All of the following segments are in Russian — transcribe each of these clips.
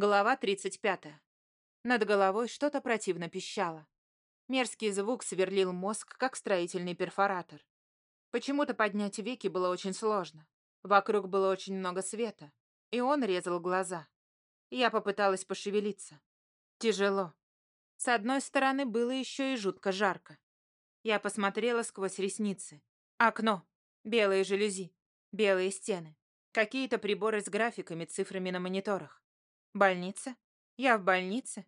Глава 35. Над головой что-то противно пищало. Мерзкий звук сверлил мозг, как строительный перфоратор. Почему-то поднять веки было очень сложно. Вокруг было очень много света, и он резал глаза. Я попыталась пошевелиться. Тяжело. С одной стороны, было еще и жутко жарко. Я посмотрела сквозь ресницы. Окно. Белые жалюзи. Белые стены. Какие-то приборы с графиками, цифрами на мониторах. Больница? Я в больнице?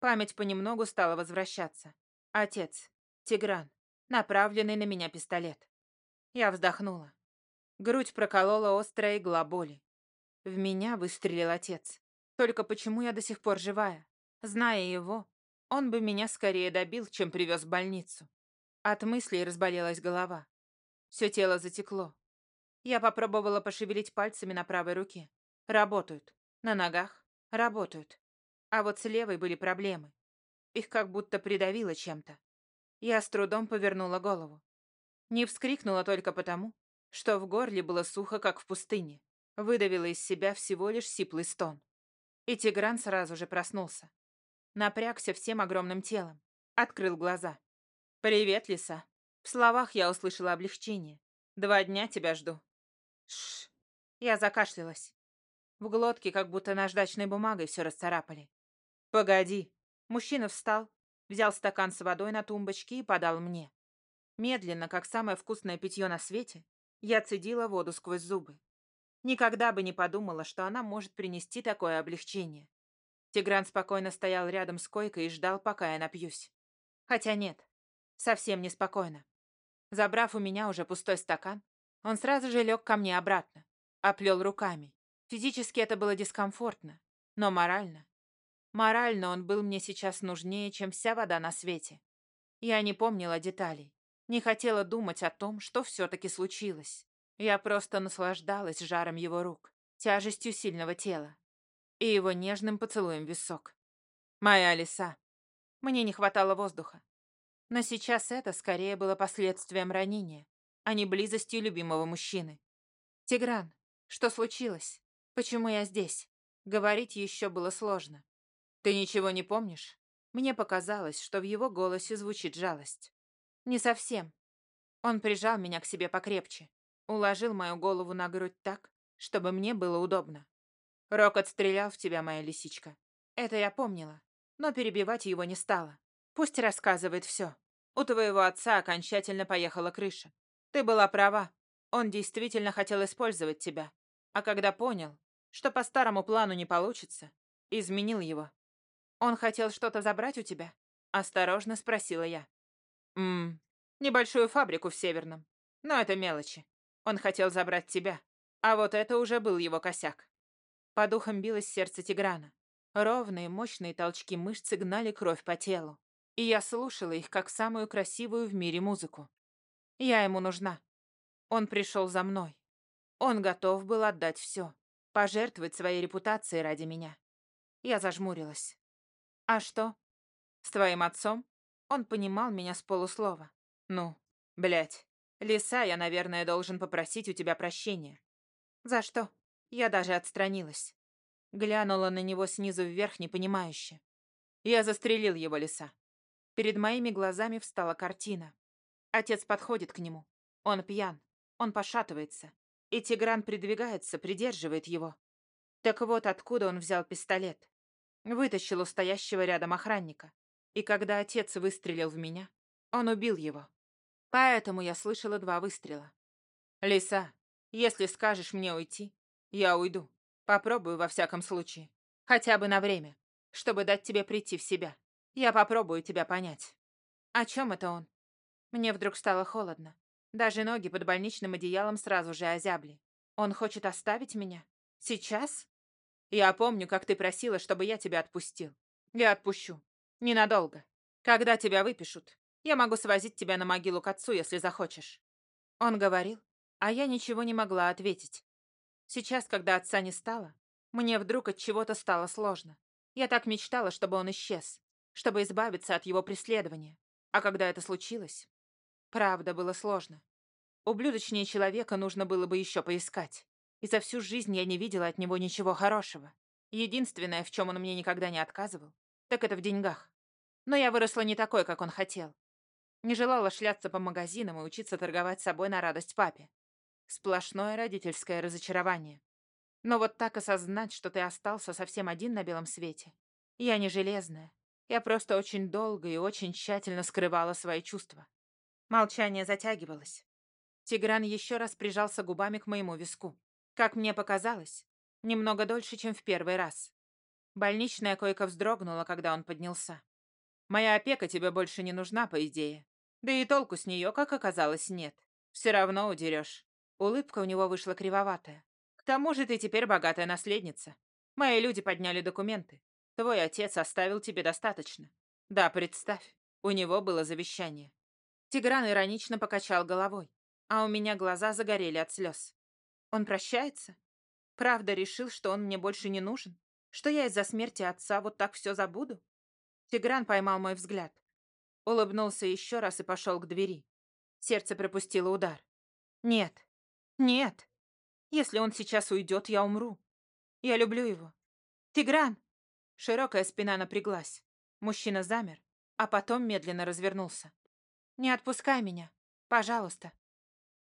Память понемногу стала возвращаться. Отец. Тигран. Направленный на меня пистолет. Я вздохнула. Грудь проколола острая игла боли. В меня выстрелил отец. Только почему я до сих пор живая? Зная его, он бы меня скорее добил, чем привез в больницу. От мыслей разболелась голова. Все тело затекло. Я попробовала пошевелить пальцами на правой руке. Работают. На ногах. Работают. А вот с левой были проблемы. Их как будто придавило чем-то. Я с трудом повернула голову. Не вскрикнула только потому, что в горле было сухо, как в пустыне. Выдавила из себя всего лишь сиплый стон. И Тигран сразу же проснулся. Напрягся всем огромным телом. Открыл глаза. «Привет, лиса». В словах я услышала облегчение. «Два дня тебя жду». Шш. Я закашлялась. В глотке как будто наждачной бумагой все расцарапали. «Погоди!» Мужчина встал, взял стакан с водой на тумбочке и подал мне. Медленно, как самое вкусное питье на свете, я цедила воду сквозь зубы. Никогда бы не подумала, что она может принести такое облегчение. Тигран спокойно стоял рядом с койкой и ждал, пока я напьюсь. Хотя нет, совсем неспокойно. Забрав у меня уже пустой стакан, он сразу же лег ко мне обратно, оплел руками. Физически это было дискомфортно, но морально... Морально он был мне сейчас нужнее, чем вся вода на свете. Я не помнила деталей, не хотела думать о том, что все-таки случилось. Я просто наслаждалась жаром его рук, тяжестью сильного тела и его нежным поцелуем висок. Моя лиса. Мне не хватало воздуха. Но сейчас это скорее было последствием ранения, а не близостью любимого мужчины. «Тигран, что случилось?» Почему я здесь? Говорить еще было сложно. Ты ничего не помнишь? Мне показалось, что в его голосе звучит жалость. Не совсем. Он прижал меня к себе покрепче, уложил мою голову на грудь так, чтобы мне было удобно. Рок отстрелял в тебя, моя лисичка. Это я помнила, но перебивать его не стала. Пусть рассказывает все. У твоего отца окончательно поехала крыша. Ты была права. Он действительно хотел использовать тебя. А когда понял, что по старому плану не получится, изменил его. Он хотел что-то забрать у тебя? Осторожно спросила я. Ммм, небольшую фабрику в Северном. Но это мелочи. Он хотел забрать тебя. А вот это уже был его косяк. По духам билось сердце Тиграна. Ровные, мощные толчки мышц гнали кровь по телу. И я слушала их, как самую красивую в мире музыку. Я ему нужна. Он пришел за мной. Он готов был отдать все пожертвовать своей репутацией ради меня. Я зажмурилась. А что? С твоим отцом? Он понимал меня с полуслова. Ну, блядь. Лиса, я, наверное, должен попросить у тебя прощения. За что? Я даже отстранилась. Глянула на него снизу вверх, непонимающе. Я застрелил его, лиса. Перед моими глазами встала картина. Отец подходит к нему. Он пьян. Он пошатывается. И Тигран придвигается, придерживает его. Так вот откуда он взял пистолет. Вытащил у стоящего рядом охранника. И когда отец выстрелил в меня, он убил его. Поэтому я слышала два выстрела. «Лиса, если скажешь мне уйти, я уйду. Попробую во всяком случае. Хотя бы на время, чтобы дать тебе прийти в себя. Я попробую тебя понять». «О чем это он?» Мне вдруг стало холодно. Даже ноги под больничным одеялом сразу же озябли. Он хочет оставить меня? Сейчас? Я помню, как ты просила, чтобы я тебя отпустил. Я отпущу. Ненадолго. Когда тебя выпишут, я могу свозить тебя на могилу к отцу, если захочешь. Он говорил, а я ничего не могла ответить. Сейчас, когда отца не стало, мне вдруг от чего-то стало сложно. Я так мечтала, чтобы он исчез, чтобы избавиться от его преследования. А когда это случилось, Правда, было сложно. Ублюдочнее человека нужно было бы еще поискать. И за всю жизнь я не видела от него ничего хорошего. Единственное, в чем он мне никогда не отказывал, так это в деньгах. Но я выросла не такой, как он хотел. Не желала шляться по магазинам и учиться торговать собой на радость папе. Сплошное родительское разочарование. Но вот так осознать, что ты остался совсем один на белом свете. Я не железная. Я просто очень долго и очень тщательно скрывала свои чувства. Молчание затягивалось. Тигран еще раз прижался губами к моему виску. Как мне показалось, немного дольше, чем в первый раз. Больничная койка вздрогнула, когда он поднялся. «Моя опека тебе больше не нужна, по идее. Да и толку с нее, как оказалось, нет. Все равно удерешь». Улыбка у него вышла кривоватая. К тому же ты теперь богатая наследница. Мои люди подняли документы. Твой отец оставил тебе достаточно. Да, представь, у него было завещание. Тигран иронично покачал головой, а у меня глаза загорели от слез. Он прощается? Правда решил, что он мне больше не нужен? Что я из-за смерти отца вот так все забуду? Тигран поймал мой взгляд. Улыбнулся еще раз и пошел к двери. Сердце пропустило удар. Нет, нет. Если он сейчас уйдет, я умру. Я люблю его. Тигран! Широкая спина напряглась. Мужчина замер, а потом медленно развернулся. Не отпускай меня, пожалуйста.